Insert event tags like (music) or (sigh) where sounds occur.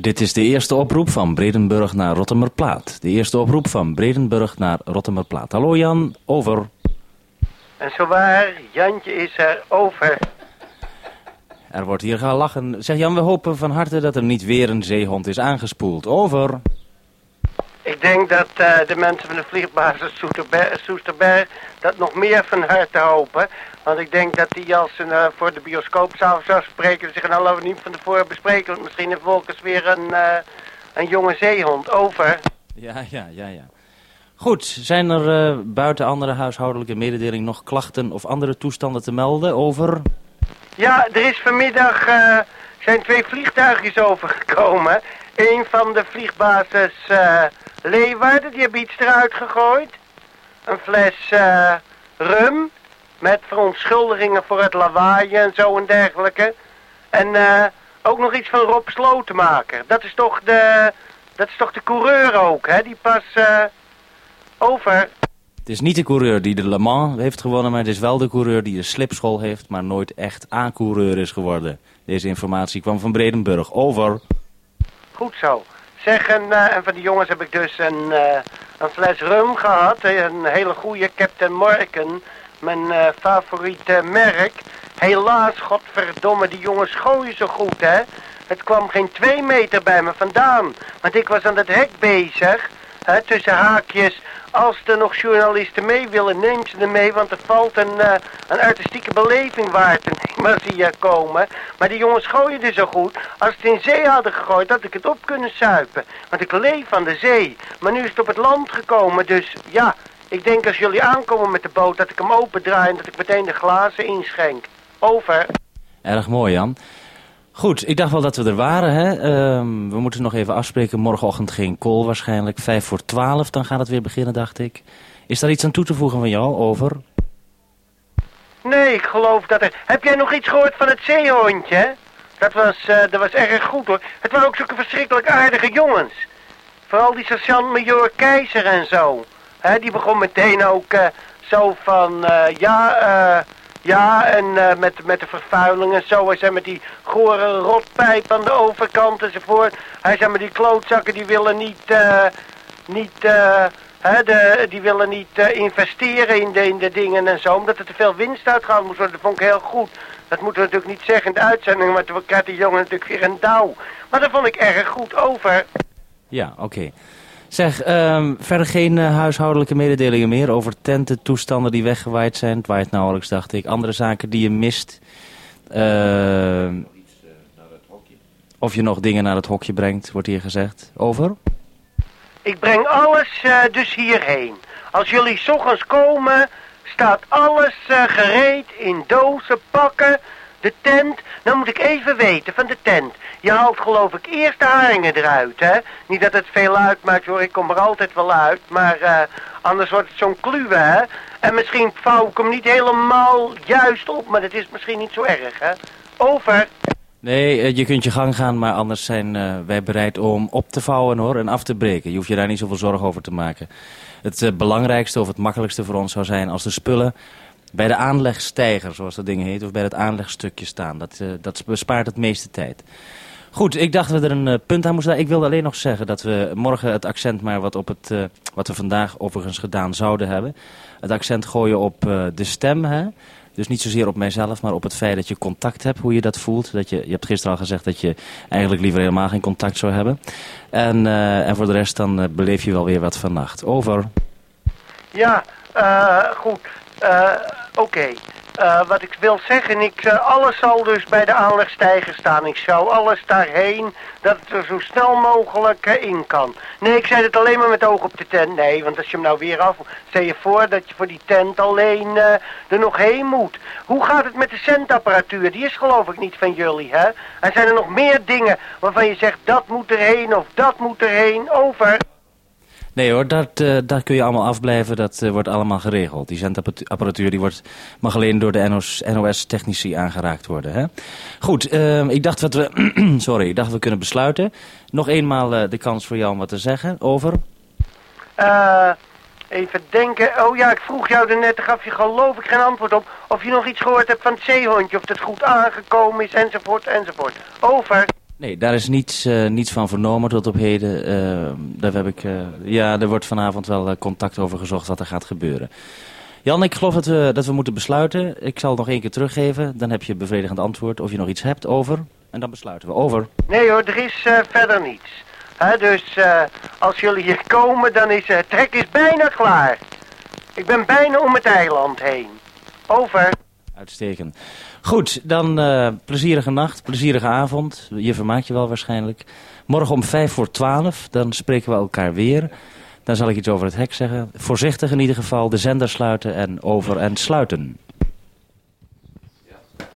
Dit is de eerste oproep van Bredenburg naar Rottemerplaat. De eerste oproep van Bredenburg naar Rottemerplaat. Hallo Jan, over. En zowaar, Jantje is er over. Er wordt hier gelachen. Zeg Jan, we hopen van harte dat er niet weer een zeehond is aangespoeld. Over. Ik denk dat eh, de mensen van de vliegbasis Soesterberg, Soesterberg dat nog meer van harte hopen. Want ik denk dat die als ze eh, voor de bioscoopzaal zou spreken... zich laten we niet van tevoren bespreken... want misschien heeft Wolkers weer een, eh, een jonge zeehond. Over. Ja, ja, ja, ja. Goed, zijn er buiten andere huishoudelijke mededeling nog klachten of andere toestanden te melden over... Ja, er is vanmiddag zijn twee vliegtuigjes overgekomen. Eén van de vliegbasis Leeuwarden, die hebben iets eruit gegooid. Een fles eh, rum met verontschuldigingen voor het lawaai en zo en dergelijke. En eh, ook nog iets van Rob Slotenmaker. Dat is toch de, dat is toch de coureur ook, hè? Die pas eh, over... Het is niet de coureur die de Le Mans heeft gewonnen, maar het is wel de coureur die de slipschool heeft, maar nooit echt A-coureur is geworden. Deze informatie kwam van Bredenburg. Over. Goed zo. Zeg, en, eh, en van die jongens heb ik dus een, eh, een fles rum gehad. eh, Een hele goede Captain Morgan. Mijn eh, favoriete merk. Helaas, godverdomme, die jongens gooien zo goed, hè. Het kwam geen twee meter bij me vandaan. Want ik was aan het hek bezig. Tussen haakjes. Als er nog journalisten mee willen, neem ze er mee. Want er valt een, eh, een artistieke beleving waar te nemen als komen. Maar die jongens gooien er zo goed. Als ze het in zee hadden gegooid, had ik het op kunnen suipen. Want ik leef van de zee. Maar nu is het op het land gekomen. Dus ja, ik denk als jullie aankomen met de boot... dat ik hem opendraai en dat ik meteen de glazen inschenk. Over. Erg mooi, Jan. Goed, ik dacht wel dat we er waren. Hè? Ehm, we moeten nog even afspreken. Morgenochtend geen call waarschijnlijk. Vijf voor twaalf, dan gaat het weer beginnen, dacht ik. Is daar iets aan toe te voegen van jou? Over. Nee, ik geloof dat er... Heb jij nog iets gehoord van het zeehondje? Dat was, eh, dat was erg goed hoor. Het waren ook zulke verschrikkelijk aardige jongens. Vooral die sergeant-major Keizer en zo. Hè, die begon meteen ook eh, zo van... eh, ja, eh, ja, en eh, met, met de vervuiling en zo. Hij zei met die gore rotpijp aan de overkant enzovoort. Hij zei met die klootzakken die willen niet... eh, niet eh, hè, de, die willen niet investeren in de, in de dingen en zo. Omdat er te veel winst uitgehaald moest worden. Dat vond ik heel goed. Dat moeten we natuurlijk niet zeggen in de uitzending. Maar toen krijgt die jongen natuurlijk weer een dauw. Maar dat vond ik erg goed over. Ja, oké. Zeg, ehm, verder geen eh, huishoudelijke mededelingen meer over tenten, toestanden die weggewaaid zijn. Het waait nauwelijks, dacht ik. Andere zaken die je mist. Ehm, of je nog dingen naar het hokje brengt, wordt hier gezegd. Over? Ik breng alles eh, dus hierheen. Als jullie 's ochtends komen, staat alles eh, gereed in dozen, pakken. De tent, dan moet ik even weten van de tent. Je haalt geloof ik eerst de haringen eruit, hè? Niet dat het veel uitmaakt hoor, ik kom er altijd wel uit. Maar eh, anders wordt het zo'n kluwe, hè? En misschien vouw ik hem niet helemaal juist op, maar dat is misschien niet zo erg, hè? Over. Nee, eh, je kunt je gang gaan, maar anders zijn eh, wij bereid om op te vouwen hoor, en af te breken. Je hoeft je daar niet zoveel zorgen over te maken. Het belangrijkste of het makkelijkste voor ons zou zijn als de spullen bij de aanlegstijger, zoals dat ding heet, of bij het aanlegstukje staan. Dat, eh, dat bespaart het meeste tijd. Goed, ik dacht dat we er een eh, punt aan moesten. Ik wilde alleen nog zeggen dat we morgen het accent maar wat op het, eh, wat we vandaag overigens gedaan zouden hebben. Het accent gooien op de stem, hè. Dus niet zozeer op mijzelf, maar op het feit dat je contact hebt, hoe je dat voelt. Dat je, je hebt gisteren al gezegd dat je eigenlijk liever helemaal geen contact zou hebben. En, en voor de rest dan beleef je wel weer wat vannacht. Over. Ja, goed. Oké. Eh, wat ik wil zeggen, ik, eh, alles zal dus bij de aanlegstijger staan. Ik zou alles daarheen, dat het er zo snel mogelijk eh, in kan. Nee, ik zei het alleen maar met oog op de tent. Nee, want als je hem nou weer af... Stel je voor dat je voor die tent alleen er nog heen moet. Hoe gaat het met de centapparatuur? Die is geloof ik niet van jullie, hè? En zijn er nog meer dingen waarvan je zegt... dat moet erheen of dat moet erheen? Over. Nee hoor, dat, eh, daar kun je allemaal afblijven. Dat eh, wordt allemaal geregeld. Die zendapparatuur die wordt, mag alleen door de NOS-technici aangeraakt worden. Hè? Goed, ehm, ik dacht dat we... (clears throat) sorry, ik dacht we kunnen besluiten. Nog eenmaal eh, de kans voor jou om wat te zeggen. Over. Even denken. Oh ja, ik vroeg jou er net, daar gaf je geloof ik geen antwoord op. Of je nog iets gehoord hebt van het zeehondje, of het goed aangekomen is, enzovoort, enzovoort. Over. Nee, daar is niets, uh, niets van vernomen tot op heden. Uh, daar heb ik, uh, ja, er wordt vanavond wel contact over gezocht wat er gaat gebeuren. Jan, ik geloof dat we, dat we moeten besluiten. Ik zal nog één keer teruggeven. Dan heb je bevredigend antwoord of je nog iets hebt over. En dan besluiten we. Over. Nee hoor, er is verder niets. dus als jullie hier komen, dan is het trek is bijna klaar. Ik ben bijna om het eiland heen. Over. Uitstekend. Goed, dan uh, plezierige nacht, plezierige avond. Je vermaakt je wel waarschijnlijk. Morgen om vijf voor twaalf, dan spreken we elkaar weer. Dan zal ik iets over het hek zeggen. Voorzichtig in ieder geval, de zender sluiten en over en sluiten.